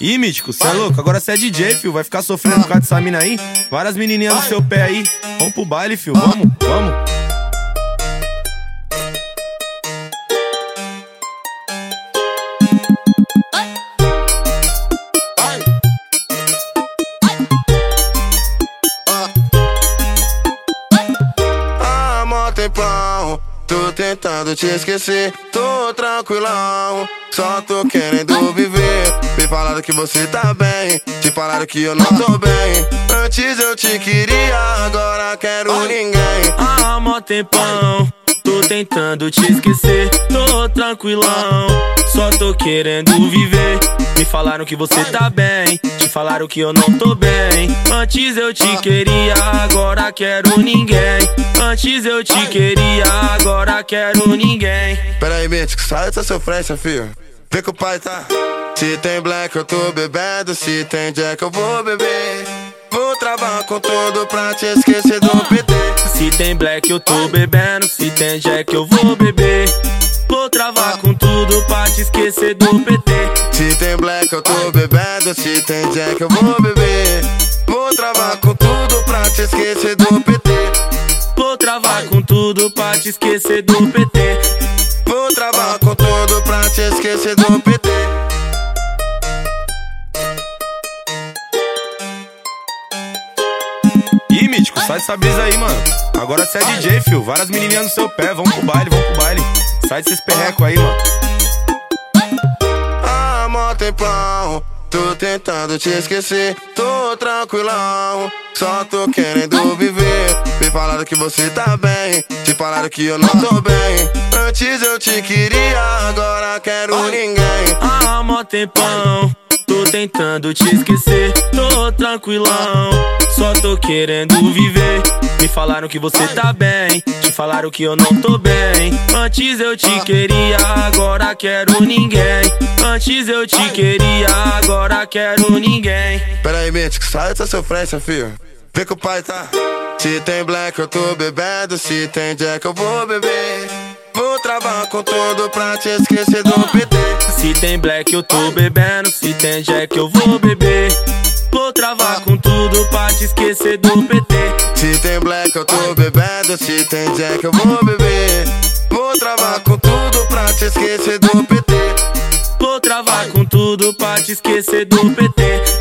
Ih, mítico, cê é louco? Agora cê é DJ, fio. Vai ficar sofrendo por causa dessa mina aí? Várias menininhas no seu pé aí. Vamos pro baile, fio. Vamos, vamos. Tentando te esquecer. Tô tranquilão, só tô querendo viver. Me falaram que você tá bem, te falaram que eu não tô bem. Antes eu te queria, agora quero ninguém. Há mó tempão, tô tentando te esquecer. Tô tranquilão, só tô querendo viver. Me falaram que você tá bem, te falaram que eu não tô bem. Antes eu te queria, agora quero ninguém. Antes eu te queria, agora quero ninguém. Pera aí, Mítico, sai dessa sofrência, filho. Vê que o pai tá. Se tem black, eu tô bebendo. Se tem jack, eu vou beber. Vou trabalhar com tudo pra te esquecer do PT. Se tem black eu tô bebendo, se tem jack eu vou beber. Vou travar com tudo pra te esquecer do PT. Se tem black, eu tô bebendo. Se tem jack, eu vou beber. Vou trabalhar com tudo pra te esquecer do PT. Vou travar com tudo pra te esquecer do PT. Vou trabalhar com tudo pra te esquecer do PT. Ih, mítico, sai dessa brisa aí, mano. Agora cê é DJ, fio. Várias menininhas no seu pé. Vamos pro baile, vamos pro baile. Sai desses perrecos aí, mano. Há mó tempão, tô tentando te esquecer. Tô tranquilão, só tô querendo viver. Me falaram que você tá bem, te falaram que eu não tô bem. Antes eu te queria, agora quero ninguém. Há mó tempão, tô tentando te esquecer. Tô tranquilão, só tô querendo viver. Me falaram que você tá bem, falaram que eu não tô bem. Antes eu te queria, agora quero ninguém. Antes eu te queria, agora quero ninguém. Pera aí, Mítico, sai dessa sofrência, filho. Vê que o pai tá. Se tem black, eu tô bebendo. Se tem jack, eu vou beber. Vou trabalhar com tudo pra te esquecer do PT. Se tem black eu tô bebendo, se tem jack eu vou beber. Vou travar com tudo pra te esquecer do PT. Se tem black, eu tô bebendo. Se tem jack, eu vou beber. Vou trabalhar com tudo pra te esquecer do PT. Vou travar com tudo pra te esquecer do PT. Vou trabalhar com tudo pra te esquecer do PT.